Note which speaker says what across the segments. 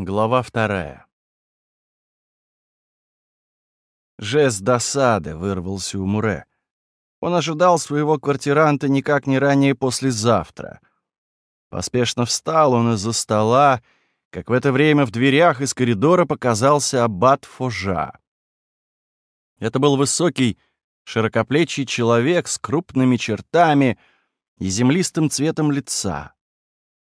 Speaker 1: Глава вторая. Жест досады вырвался у Муре. Он ожидал своего квартиранта никак не ранее послезавтра. Поспешно встал он из-за стола, как в это время в дверях из коридора показался аббат Фожа. Это был высокий, широкоплечий человек с крупными чертами и землистым цветом лица.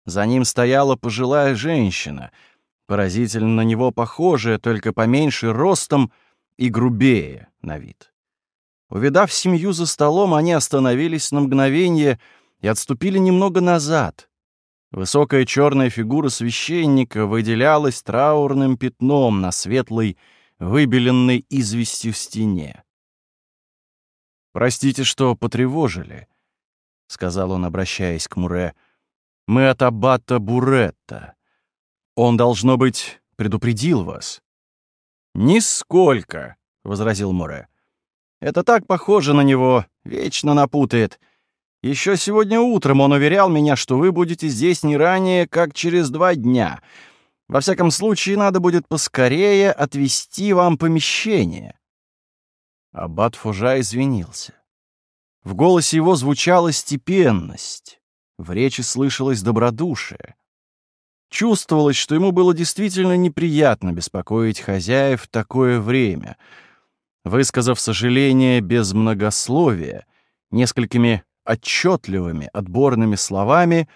Speaker 1: За ним стояла пожилая женщина — поразительно на него похожая, только поменьше ростом и грубее на вид. Увидав семью за столом, они остановились на мгновение и отступили немного назад. Высокая черная фигура священника выделялась траурным пятном на светлой, выбеленной известью стене. «Простите, что потревожили», — сказал он, обращаясь к Муре. «Мы от аббата Буретта. Он, должно быть, предупредил вас». «Нисколько», — возразил Море. «Это так похоже на него, вечно напутает. Еще сегодня утром он уверял меня, что вы будете здесь не ранее, как через два дня. Во всяком случае, надо будет поскорее отвести вам помещение». Аббат Фужа извинился. В голосе его звучала степенность, в речи слышалось добродушие. Чувствовалось, что ему было действительно неприятно беспокоить хозяев в такое время. Высказав сожаление без многословия, несколькими отчетливыми, отборными словами,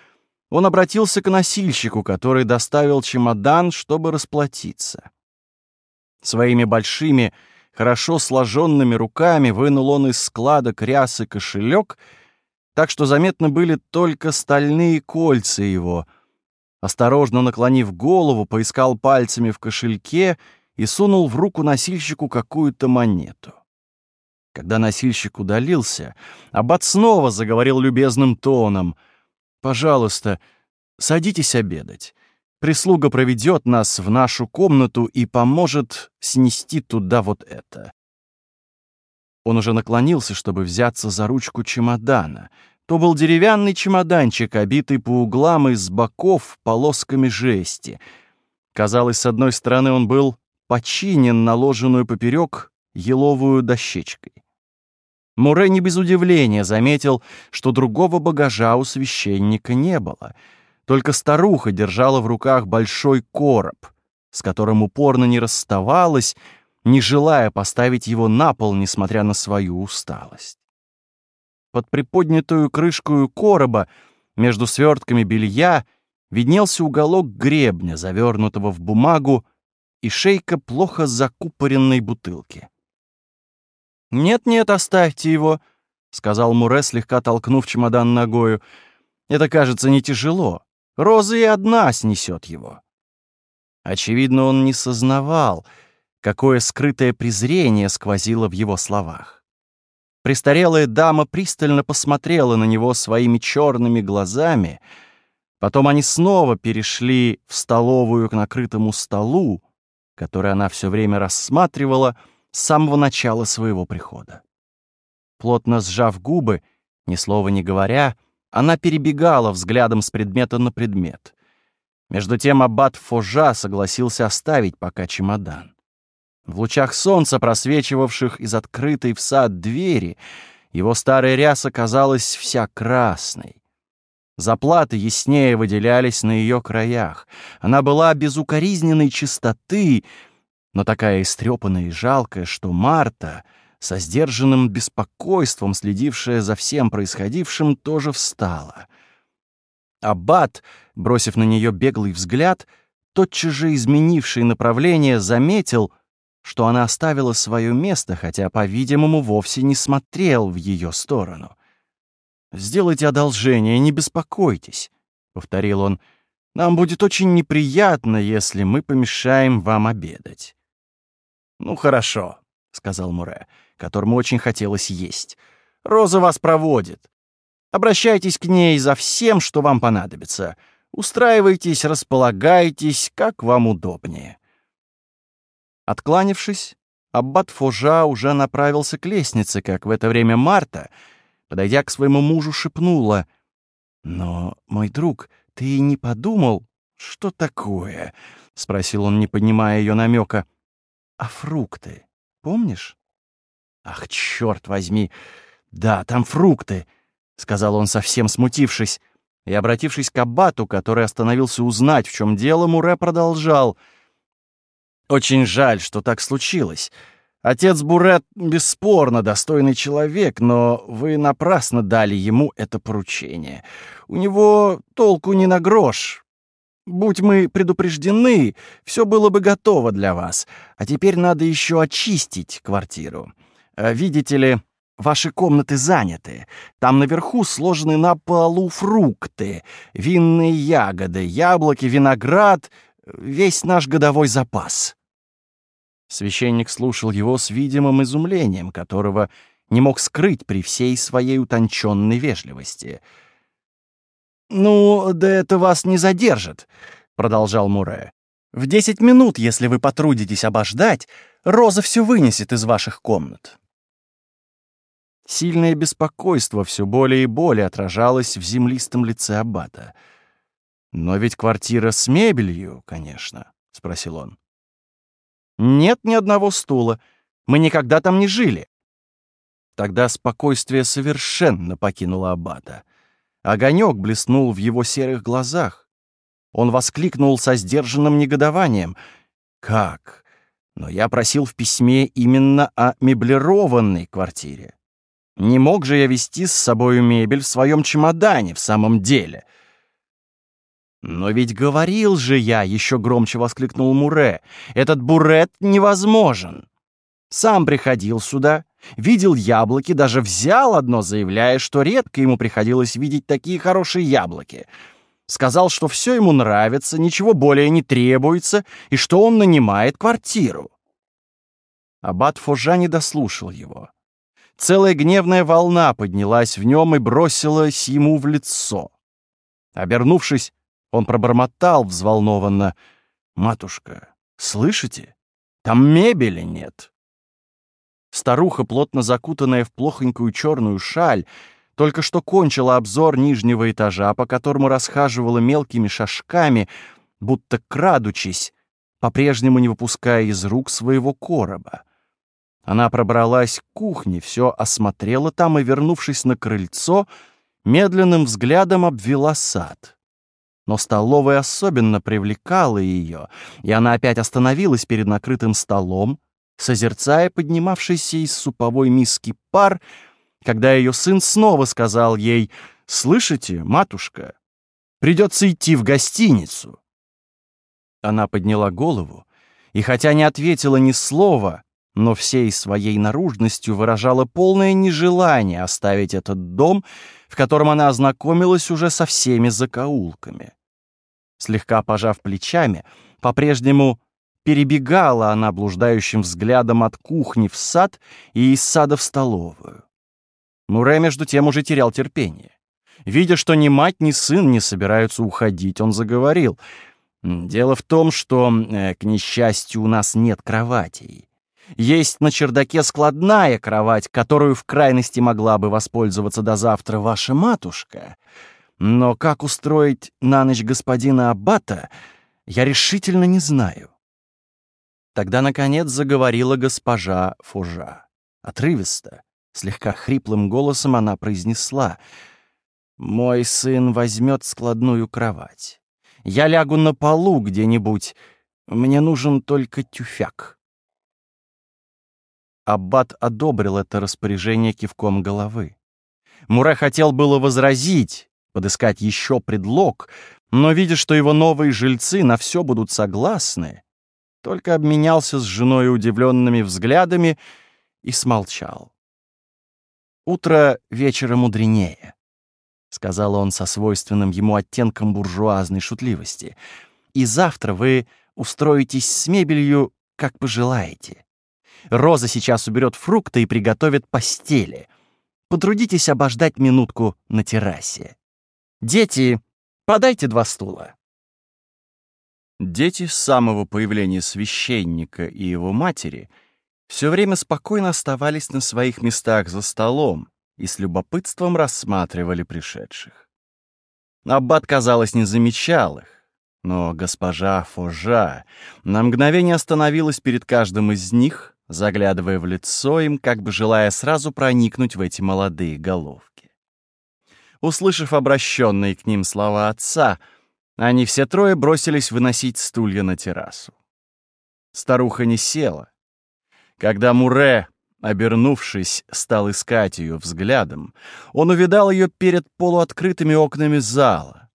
Speaker 1: он обратился к носильщику, который доставил чемодан, чтобы расплатиться. Своими большими, хорошо сложенными руками вынул он из складок рясы кошелек, так что заметны были только стальные кольца его — Осторожно наклонив голову, поискал пальцами в кошельке и сунул в руку носильщику какую-то монету. Когда носильщик удалился, Аббат снова заговорил любезным тоном. «Пожалуйста, садитесь обедать. Прислуга проведет нас в нашу комнату и поможет снести туда вот это». Он уже наклонился, чтобы взяться за ручку чемодана, то был деревянный чемоданчик, обитый по углам и с боков полосками жести. Казалось, с одной стороны он был починен наложенную поперек еловую дощечкой. Муре не без удивления заметил, что другого багажа у священника не было. Только старуха держала в руках большой короб, с которым упорно не расставалась, не желая поставить его на пол, несмотря на свою усталость. Под приподнятую крышкою короба между свертками белья виднелся уголок гребня, завернутого в бумагу, и шейка плохо закупоренной бутылки. «Нет-нет, оставьте его», — сказал Муре, слегка толкнув чемодан ногою. «Это, кажется, не тяжело. Роза и одна снесет его». Очевидно, он не сознавал, какое скрытое презрение сквозило в его словах. Престарелая дама пристально посмотрела на него своими черными глазами. Потом они снова перешли в столовую к накрытому столу, который она все время рассматривала с самого начала своего прихода. Плотно сжав губы, ни слова не говоря, она перебегала взглядом с предмета на предмет. Между тем аббат Фожа согласился оставить пока чемодан. В лучах солнца, просвечивавших из открытой в сад двери, его старая ряса казалась вся красной. Заплаты яснее выделялись на ее краях. Она была безукоризненной чистоты, но такая истрепанная и жалкая, что Марта, со сдержанным беспокойством, следившая за всем происходившим, тоже встала. Аббат, бросив на нее беглый взгляд, тотчас же изменивший направление, заметил — что она оставила свое место, хотя, по-видимому, вовсе не смотрел в ее сторону. «Сделайте одолжение, не беспокойтесь», — повторил он. «Нам будет очень неприятно, если мы помешаем вам обедать». «Ну, хорошо», — сказал Муре, которому очень хотелось есть. «Роза вас проводит. Обращайтесь к ней за всем, что вам понадобится. Устраивайтесь, располагайтесь, как вам удобнее». Откланившись, аббат Фожа уже направился к лестнице, как в это время Марта, подойдя к своему мужу, шепнула. «Но, мой друг, ты не подумал, «Что такое?» — спросил он, не понимая ее намека. «А фрукты, помнишь?» «Ах, черт возьми! Да, там фрукты!» — сказал он, совсем смутившись. И, обратившись к Аббату, который остановился узнать, в чем дело, Муре продолжал. «Очень жаль, что так случилось. Отец Бурет бесспорно достойный человек, но вы напрасно дали ему это поручение. У него толку не на грош. Будь мы предупреждены, все было бы готово для вас. А теперь надо еще очистить квартиру. А, видите ли, ваши комнаты заняты. Там наверху сложены на полу фрукты, винные ягоды, яблоки, виноград, весь наш годовой запас. Священник слушал его с видимым изумлением, которого не мог скрыть при всей своей утонченной вежливости. «Ну, да это вас не задержит», — продолжал Муре. «В десять минут, если вы потрудитесь обождать, Роза все вынесет из ваших комнат». Сильное беспокойство все более и более отражалось в землистом лице Аббата. «Но ведь квартира с мебелью, конечно», — спросил он. Нет ни одного стула. Мы никогда там не жили. Тогда спокойствие совершенно покинуло Аббата. Огонек блеснул в его серых глазах. Он воскликнул со сдержанным негодованием. «Как? Но я просил в письме именно о меблированной квартире. Не мог же я вести с собой мебель в своем чемодане в самом деле?» «Но ведь говорил же я!» — еще громче воскликнул Муре. «Этот бурет невозможен! Сам приходил сюда, видел яблоки, даже взял одно, заявляя, что редко ему приходилось видеть такие хорошие яблоки. Сказал, что все ему нравится, ничего более не требуется, и что он нанимает квартиру». Аббат Фожа не дослушал его. Целая гневная волна поднялась в нем и бросилась ему в лицо. Обернувшись, он пробормотал взволнованно. «Матушка, слышите? Там мебели нет!» Старуха, плотно закутанная в плохонькую черную шаль, только что кончила обзор нижнего этажа, по которому расхаживала мелкими шажками, будто крадучись, по-прежнему не выпуская из рук своего короба. Она пробралась к кухне, все осмотрела там и, вернувшись на крыльцо, медленным взглядом обвела сад но столовая особенно привлекала ее, и она опять остановилась перед накрытым столом, созерцая поднимавшийся из суповой миски пар, когда ее сын снова сказал ей «Слышите, матушка, придется идти в гостиницу». Она подняла голову, и хотя не ответила ни слова, но всей своей наружностью выражала полное нежелание оставить этот дом, в котором она ознакомилась уже со всеми закоулками. Слегка пожав плечами, по-прежнему перебегала она блуждающим взглядом от кухни в сад и из сада в столовую. Муре, между тем, уже терял терпение. Видя, что ни мать, ни сын не собираются уходить, он заговорил. «Дело в том, что, э, к несчастью, у нас нет кроватей. Есть на чердаке складная кровать, которую в крайности могла бы воспользоваться до завтра ваша матушка. Но как устроить на ночь господина Аббата, я решительно не знаю. Тогда, наконец, заговорила госпожа Фужа. Отрывисто, слегка хриплым голосом она произнесла. «Мой сын возьмет складную кровать. Я лягу на полу где-нибудь. Мне нужен только тюфяк». Аббат одобрил это распоряжение кивком головы. Муре хотел было возразить, подыскать еще предлог, но, видя, что его новые жильцы на все будут согласны, только обменялся с женой удивленными взглядами и смолчал. «Утро вечера мудренее», — сказал он со свойственным ему оттенком буржуазной шутливости, «и завтра вы устроитесь с мебелью, как пожелаете. Роза сейчас уберет фрукты и приготовит постели. Потрудитесь обождать минутку на террасе». «Дети, подайте два стула». Дети с самого появления священника и его матери все время спокойно оставались на своих местах за столом и с любопытством рассматривали пришедших. Аббат, казалось, не замечал их. Но госпожа Фужа на мгновение остановилась перед каждым из них, заглядывая в лицо им, как бы желая сразу проникнуть в эти молодые головки. Услышав обращенные к ним слова отца, они все трое бросились выносить стулья на террасу. Старуха не села. Когда Муре, обернувшись, стал искать ее взглядом, он увидал ее перед полуоткрытыми окнами зала.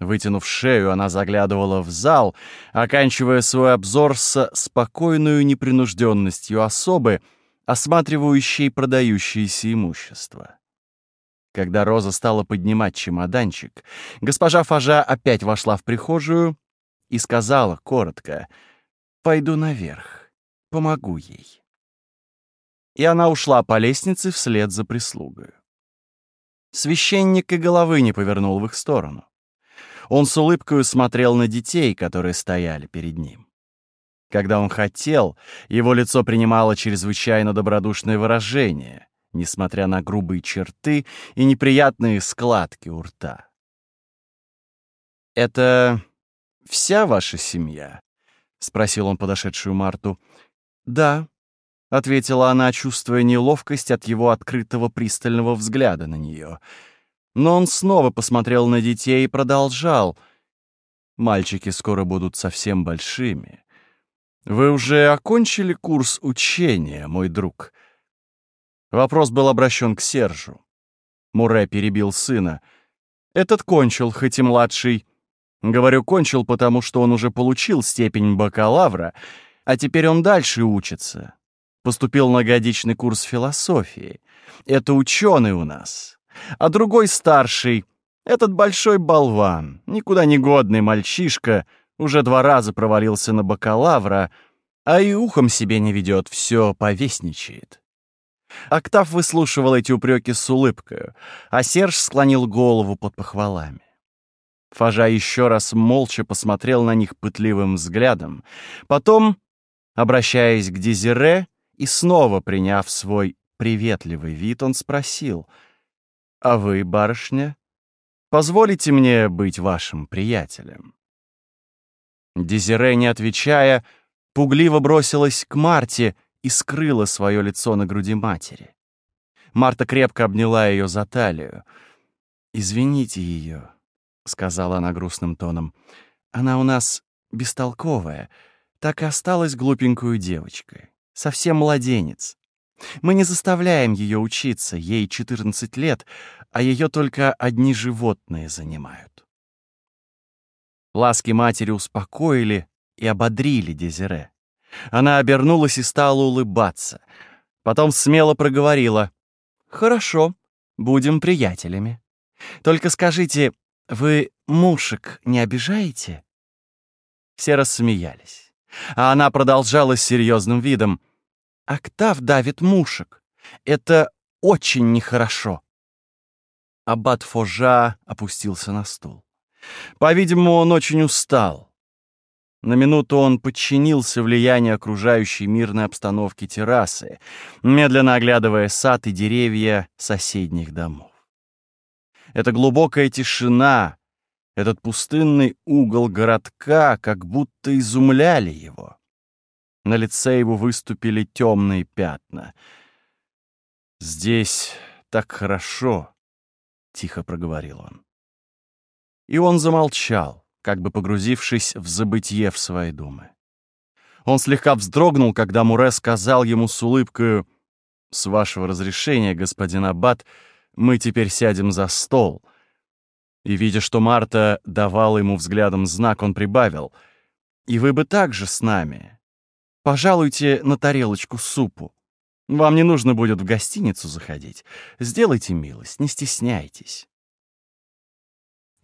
Speaker 1: Вытянув шею, она заглядывала в зал, оканчивая свой обзор со спокойной непринужденностью особы, осматривающей продающееся имущество. Когда Роза стала поднимать чемоданчик, госпожа Фажа опять вошла в прихожую и сказала коротко «Пойду наверх, помогу ей». И она ушла по лестнице вслед за прислугой. Священник и головы не повернул в их сторону. Он с улыбкой смотрел на детей, которые стояли перед ним. Когда он хотел, его лицо принимало чрезвычайно добродушное выражение, несмотря на грубые черты и неприятные складки у рта. «Это вся ваша семья?» — спросил он подошедшую Марту. «Да», — ответила она, чувствуя неловкость от его открытого пристального взгляда на нее. Но он снова посмотрел на детей и продолжал. «Мальчики скоро будут совсем большими. Вы уже окончили курс учения, мой друг?» Вопрос был обращен к Сержу. Муре перебил сына. «Этот кончил, хоть и младший. Говорю, кончил, потому что он уже получил степень бакалавра, а теперь он дальше учится. Поступил на годичный курс философии. Это ученый у нас. А другой старший, этот большой болван, никуда не годный мальчишка, уже два раза провалился на бакалавра, а и ухом себе не ведет, все повесничает. Октав выслушивал эти упреки с улыбкой, а Серж склонил голову под похвалами. Фажа еще раз молча посмотрел на них пытливым взглядом, потом, обращаясь к Дезире и снова приняв свой приветливый вид, он спросил, «А вы, барышня, позволите мне быть вашим приятелем?» Дезире, не отвечая, пугливо бросилась к Марте — и скрыла свое лицо на груди матери. Марта крепко обняла ее за талию. «Извините ее», — сказала она грустным тоном. «Она у нас бестолковая, так и осталась глупенькую девочкой. Совсем младенец. Мы не заставляем ее учиться, ей 14 лет, а ее только одни животные занимают». Ласки матери успокоили и ободрили Дезире. Она обернулась и стала улыбаться. Потом смело проговорила. «Хорошо, будем приятелями. Только скажите, вы мушек не обижаете?» Все рассмеялись. А она продолжала с серьезным видом. «Октав давит мушек. Это очень нехорошо». Аббат Фожа опустился на стул. По-видимому, он очень устал. На минуту он подчинился влиянию окружающей мирной обстановки террасы, медленно оглядывая сад и деревья соседних домов. Эта глубокая тишина, этот пустынный угол городка как будто изумляли его. На лице его выступили темные пятна. «Здесь так хорошо», — тихо проговорил он. И он замолчал как бы погрузившись в забытье в свои думы. Он слегка вздрогнул, когда Муре сказал ему с улыбкой «С вашего разрешения, господин Аббат, мы теперь сядем за стол». И, видя, что Марта давала ему взглядом знак, он прибавил «И вы бы также с нами. Пожалуйте на тарелочку супу. Вам не нужно будет в гостиницу заходить. Сделайте милость, не стесняйтесь».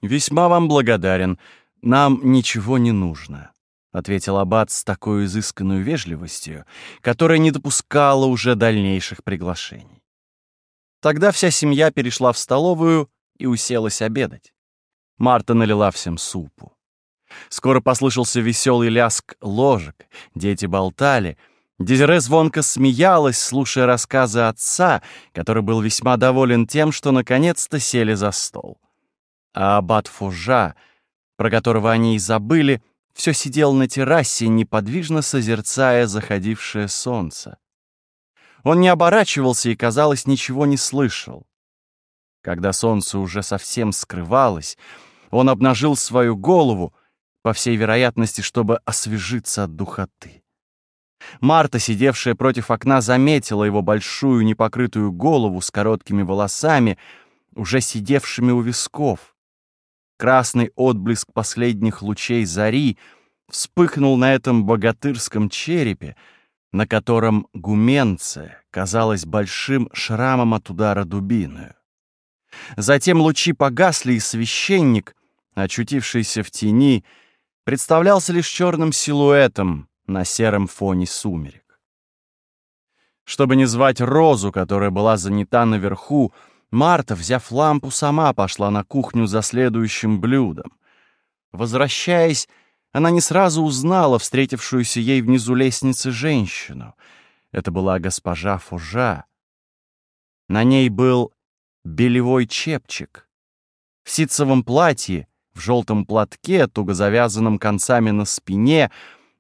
Speaker 1: «Весьма вам благодарен», «Нам ничего не нужно», — ответил Аббат с такой изысканной вежливостью, которая не допускала уже дальнейших приглашений. Тогда вся семья перешла в столовую и уселась обедать. Марта налила всем супу. Скоро послышался веселый ляск ложек, дети болтали. Дезире звонко смеялась, слушая рассказы отца, который был весьма доволен тем, что наконец-то сели за стол. А аббат Фужа про которого они и забыли, все сидел на террасе, неподвижно созерцая заходившее солнце. Он не оборачивался и, казалось, ничего не слышал. Когда солнце уже совсем скрывалось, он обнажил свою голову, по всей вероятности, чтобы освежиться от духоты. Марта, сидевшая против окна, заметила его большую непокрытую голову с короткими волосами, уже сидевшими у висков. Красный отблеск последних лучей зари вспыхнул на этом богатырском черепе, на котором гуменце казалось большим шрамом от удара дубиною. Затем лучи погасли, и священник, очутившийся в тени, представлялся лишь черным силуэтом на сером фоне сумерек. Чтобы не звать Розу, которая была занята наверху, Марта, взяв лампу, сама пошла на кухню за следующим блюдом. Возвращаясь, она не сразу узнала встретившуюся ей внизу лестницы женщину. Это была госпожа Фужа. На ней был белевой чепчик. В ситцевом платье, в желтом платке, туго завязанном концами на спине,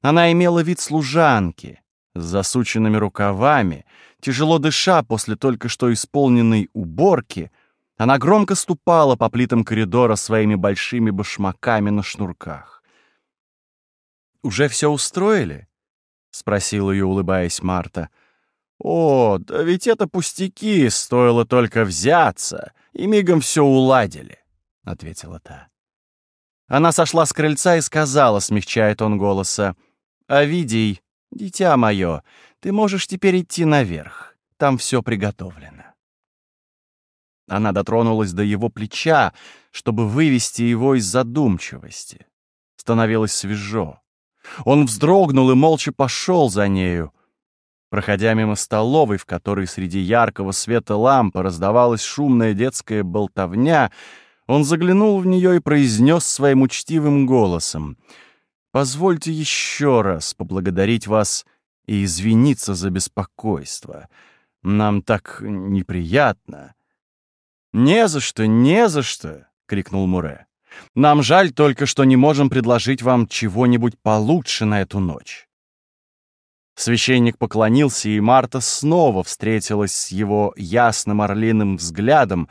Speaker 1: она имела вид служанки с засученными рукавами, тяжело дыша после только что исполненной уборки, она громко ступала по плитам коридора своими большими башмаками на шнурках. «Уже все устроили?» — спросила ее, улыбаясь Марта. «О, да ведь это пустяки, стоило только взяться, и мигом все уладили», — ответила та. Она сошла с крыльца и сказала, смягчая тон голоса, «Овидий, дитя мое, ты можешь теперь идти наверх. Там все приготовлено». Она дотронулась до его плеча, чтобы вывести его из задумчивости. Становилось свежо. Он вздрогнул и молча пошел за нею. Проходя мимо столовой, в которой среди яркого света лампы раздавалась шумная детская болтовня, он заглянул в нее и произнес своим учтивым голосом — Позвольте еще раз поблагодарить вас и извиниться за беспокойство. Нам так неприятно». «Не за что, не за что!» — крикнул Муре. «Нам жаль только, что не можем предложить вам чего-нибудь получше на эту ночь». Священник поклонился, и Марта снова встретилась с его ясным орлиным взглядом,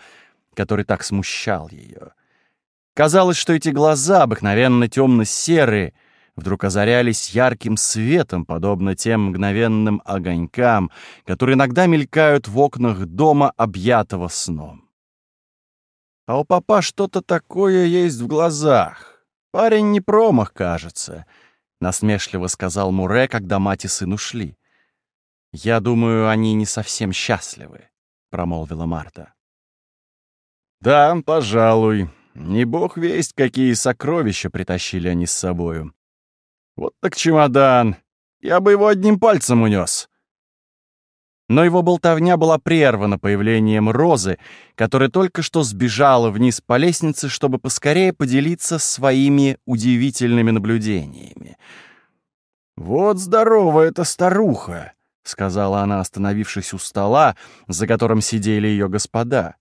Speaker 1: который так смущал ее. Казалось, что эти глаза, обыкновенно темно-серые, вдруг озарялись ярким светом, подобно тем мгновенным огонькам, которые иногда мелькают в окнах дома, объятого сном. А у папа что-то такое есть в глазах. Парень не промах, кажется, — насмешливо сказал Муре, когда мать и сын ушли. «Я думаю, они не совсем счастливы», — промолвила Марта. «Да, пожалуй. Не бог весть, какие сокровища притащили они с собою. Вот так чемодан. Я бы его одним пальцем унес. Но его болтовня была прервана появлением Розы, которая только что сбежала вниз по лестнице, чтобы поскорее поделиться своими удивительными наблюдениями. «Вот здоровая эта старуха!» — сказала она, остановившись у стола, за которым сидели ее господа.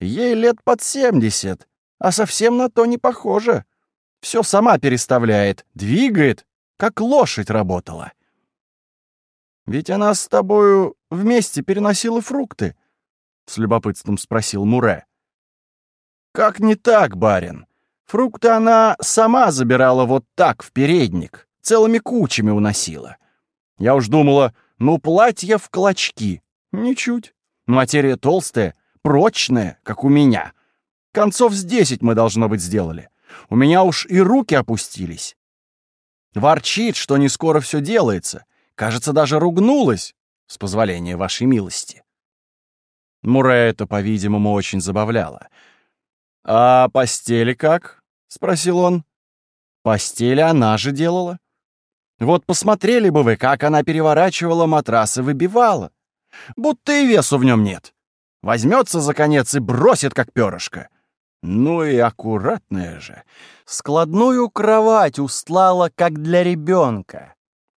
Speaker 1: «Ей лет под семьдесят, а совсем на то не похоже. Все сама переставляет, двигает, как лошадь работала. Ведь она с тобою вместе переносила фрукты, — с любопытством спросил Муре. Как не так, барин? Фрукты она сама забирала вот так, в передник, целыми кучами уносила. Я уж думала, ну, платье в клочки. Ничуть. Материя толстая, прочная, как у меня. Концов с десять мы, должно быть, сделали. У меня уж и руки опустились. Ворчит, что не скоро все делается. Кажется, даже ругнулась, с позволения вашей милости. Муре это, по-видимому, очень забавляло. «А постели как?» — спросил он. «Постели она же делала. Вот посмотрели бы вы, как она переворачивала матрас и выбивала. Будто и весу в нем нет. Возьмется за конец и бросит, как перышко. Ну и аккуратная же. Складную кровать устлала, как для ребенка.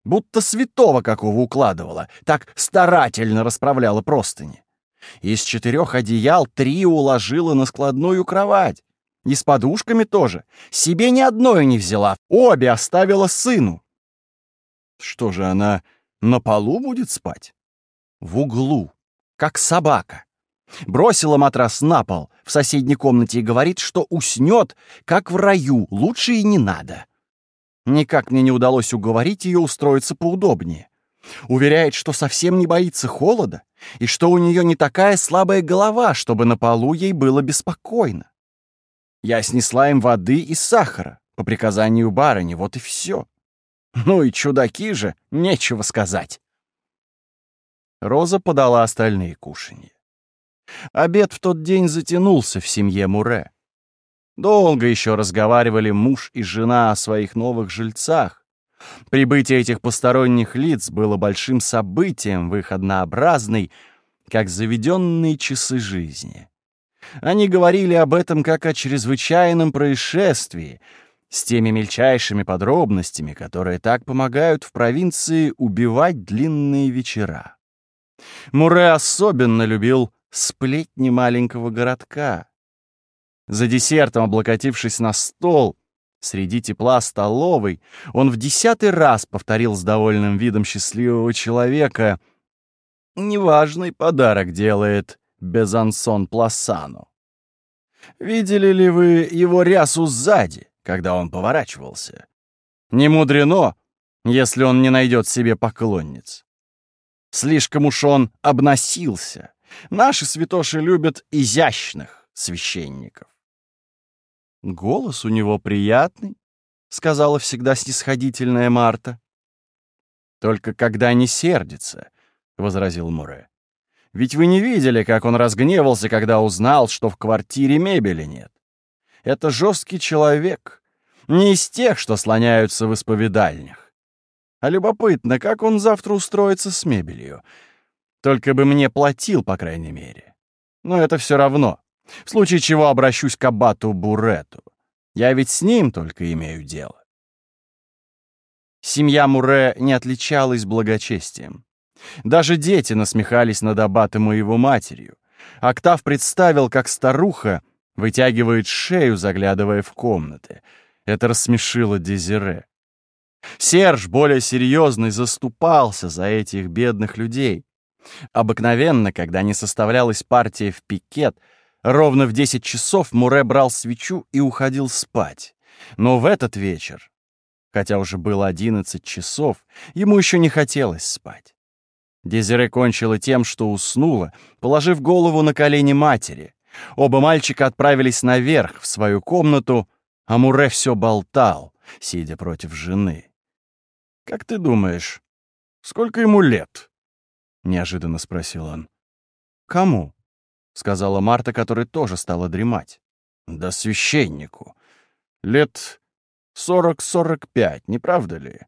Speaker 1: Будто святого какого укладывала, так старательно расправляла простыни. Из четырех одеял три уложила на складную кровать. И с подушками тоже. Себе ни одной не взяла, обе оставила сыну. Что же она на полу будет спать? В углу, как собака. Бросила матрас на пол в соседней комнате и говорит, что уснет, как в раю, лучше и не надо. Никак мне не удалось уговорить ее устроиться поудобнее. Уверяет, что совсем не боится холода и что у нее не такая слабая голова, чтобы на полу ей было беспокойно. Я снесла им воды и сахара по приказанию барыни, вот и все. Ну и чудаки же, нечего сказать. Роза подала остальные кушанья. Обед в тот день затянулся в семье Муре. Долго еще разговаривали муж и жена о своих новых жильцах. Прибытие этих посторонних лиц было большим событием в их однообразной, как заведенные часы жизни. Они говорили об этом как о чрезвычайном происшествии, с теми мельчайшими подробностями, которые так помогают в провинции убивать длинные вечера. Муре особенно любил сплетни маленького городка. За десертом, облокотившись на стол, среди тепла столовой, он в десятый раз повторил с довольным видом счастливого человека «Неважный подарок делает Безансон Пласану. Видели ли вы его рясу сзади, когда он поворачивался? Не мудрено, если он не найдет себе поклонниц. Слишком уж он обносился. Наши святоши любят изящных священников. Голос у него приятный, сказала всегда снисходительная Марта. Только когда не сердится, возразил Муре. Ведь вы не видели, как он разгневался, когда узнал, что в квартире мебели нет. Это жесткий человек, не из тех, что слоняются в исповедальнях. А любопытно, как он завтра устроится с мебелью. Только бы мне платил, по крайней мере. Но это все равно. В случае чего обращусь к аббату Бурету. Я ведь с ним только имею дело. Семья Муре не отличалась благочестием. Даже дети насмехались над аббатом и его матерью. Октав представил, как старуха вытягивает шею, заглядывая в комнаты. Это рассмешило Дезире. Серж, более серьезный, заступался за этих бедных людей. Обыкновенно, когда не составлялась партия в пикет, ровно в 10 часов Муре брал свечу и уходил спать. Но в этот вечер, хотя уже было 11 часов, ему еще не хотелось спать. Дезире кончила тем, что уснула, положив голову на колени матери. Оба мальчика отправились наверх, в свою комнату, а Муре все болтал, сидя против жены. «Как ты думаешь, сколько ему лет?» — неожиданно спросил он. «Кому?» — сказала Марта, которая тоже стала дремать. «Да священнику. Лет сорок-сорок пять, не правда ли?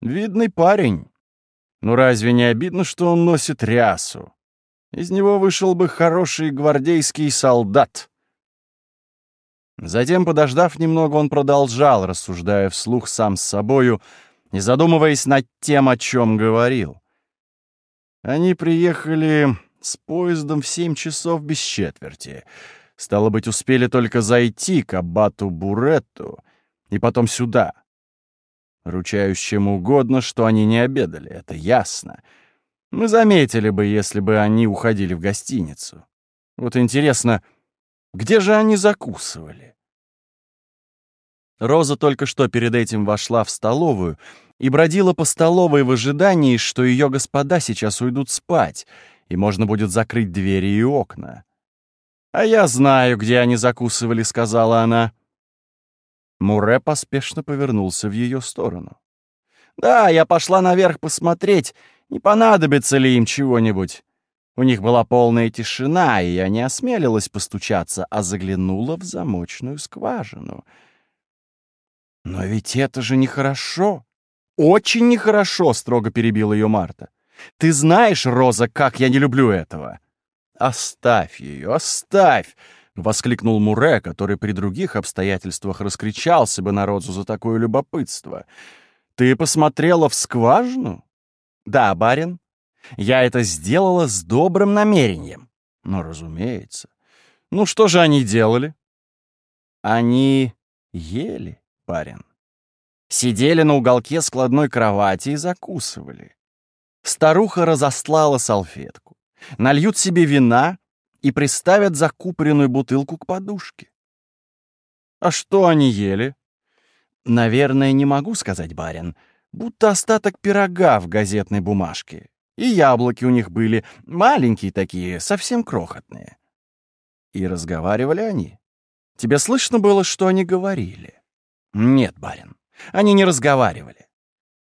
Speaker 1: Видный парень. Ну разве не обидно, что он носит рясу? Из него вышел бы хороший гвардейский солдат. Затем, подождав немного, он продолжал, рассуждая вслух сам с собою и задумываясь над тем, о чем говорил. Они приехали с поездом в семь часов без четверти. Стало быть, успели только зайти к аббату Буретту и потом сюда. Ручаюсь чем угодно, что они не обедали, это ясно. Мы заметили бы, если бы они уходили в гостиницу. Вот интересно, где же они закусывали? Роза только что перед этим вошла в столовую и бродила по столовой в ожидании, что ее господа сейчас уйдут спать, и можно будет закрыть двери и окна. «А я знаю, где они закусывали», — сказала она. Муре поспешно повернулся в ее сторону. «Да, я пошла наверх посмотреть, не понадобится ли им чего-нибудь. У них была полная тишина, и я не осмелилась постучаться, а заглянула в замочную скважину. «Но ведь это же нехорошо! Очень нехорошо!» — строго перебила ее Марта. «Ты знаешь, Роза, как я не люблю этого!» «Оставь ее, оставь!» — воскликнул Муре, который при других обстоятельствах раскричался бы на Розу за такое любопытство. «Ты посмотрела в скважину?» «Да, барин. Я это сделала с добрым намерением». «Ну, разумеется. Ну, что же они делали?» Они ели, парень. Сидели на уголке складной кровати и закусывали. Старуха разослала салфетку. Нальют себе вина и приставят закупоренную бутылку к подушке. А что они ели? Наверное, не могу сказать, барин. Будто остаток пирога в газетной бумажке. И яблоки у них были, маленькие такие, совсем крохотные. И разговаривали они. Тебе слышно было, что они говорили? Нет, барин, они не разговаривали.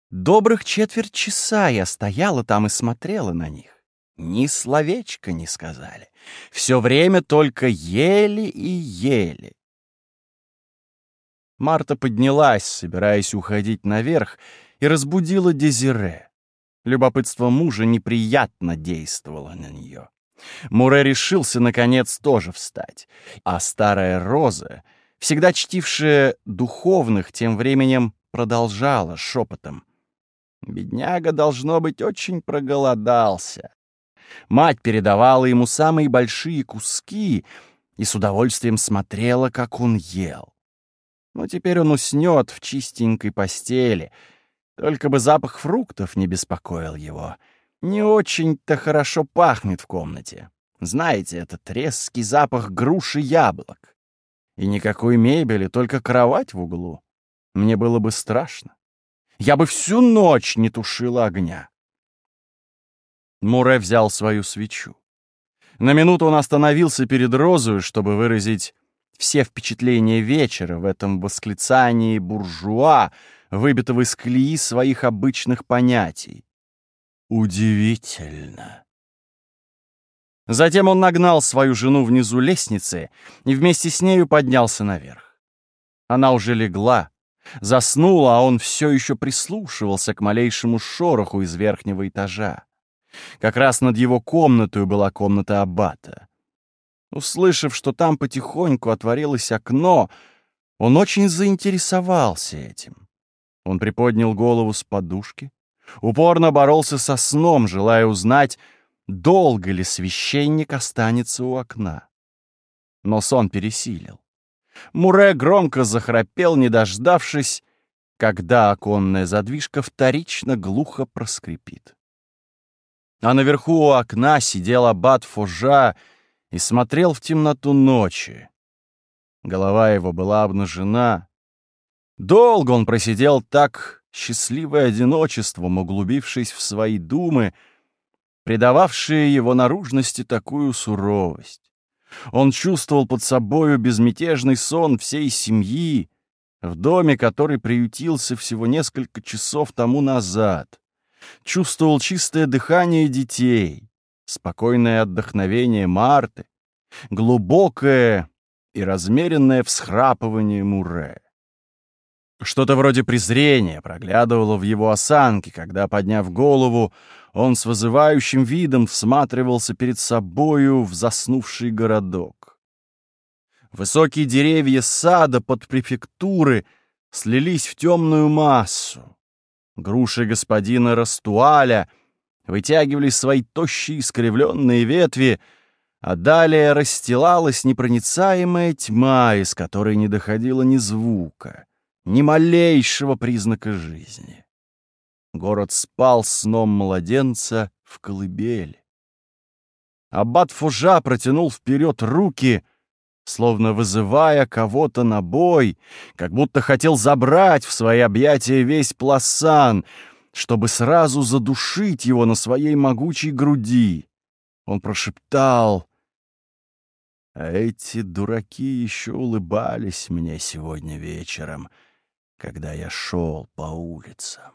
Speaker 1: Добрых четверть часа я стояла там и смотрела на них. Ни словечка не сказали. Все время только ели и ели. Марта поднялась, собираясь уходить наверх, и разбудила Дезире. Любопытство мужа неприятно действовало на нее. Муре решился, наконец, тоже встать. А старая Роза, всегда чтившая духовных, тем временем продолжала шепотом. Бедняга, должно быть, очень проголодался. Мать передавала ему самые большие куски и с удовольствием смотрела, как он ел. Но теперь он уснет в чистенькой постели. Только бы запах фруктов не беспокоил его. Не очень-то хорошо пахнет в комнате. Знаете, этот резкий запах груши яблок. И никакой мебели, только кровать в углу. Мне было бы страшно. Я бы всю ночь не тушила огня. Муре взял свою свечу. На минуту он остановился перед розою, чтобы выразить все впечатления вечера в этом восклицании буржуа, выбитого из колеи своих обычных понятий. Удивительно. Затем он нагнал свою жену внизу лестницы и вместе с нею поднялся наверх. Она уже легла, заснула, а он все еще прислушивался к малейшему шороху из верхнего этажа. Как раз над его комнатой была комната аббата. Услышав, что там потихоньку отворилось окно, он очень заинтересовался этим. Он приподнял голову с подушки, упорно боролся со сном, желая узнать, долго ли священник останется у окна. Но сон пересилил. Муре громко захрапел, не дождавшись, когда оконная задвижка вторично глухо проскрипит. А наверху у окна сидел аббат Фужа и смотрел в темноту ночи. Голова его была обнажена. Долго он просидел так, счастливое одиночеством, углубившись в свои думы, придававшие его наружности такую суровость. Он чувствовал под собою безмятежный сон всей семьи, в доме, который приютился всего несколько часов тому назад. Чувствовал чистое дыхание детей, спокойное отдохновение Марты, глубокое и размеренное всхрапывание Муре. Что-то вроде презрения проглядывало в его осанке, когда, подняв голову, он с вызывающим видом всматривался перед собою в заснувший городок. Высокие деревья сада под префектуры слились в темную массу. Груши господина Растуаля — вытягивали свои тощие искривленные ветви, а далее расстилалась непроницаемая тьма, из которой не доходило ни звука, ни малейшего признака жизни. Город спал сном младенца в колыбели. Аббат Фужа протянул вперед руки, словно вызывая кого-то на бой, как будто хотел забрать в свои объятия весь пласан — чтобы сразу задушить его на своей могучей груди. Он прошептал, «А эти дураки еще улыбались мне сегодня вечером, когда я шел по улицам».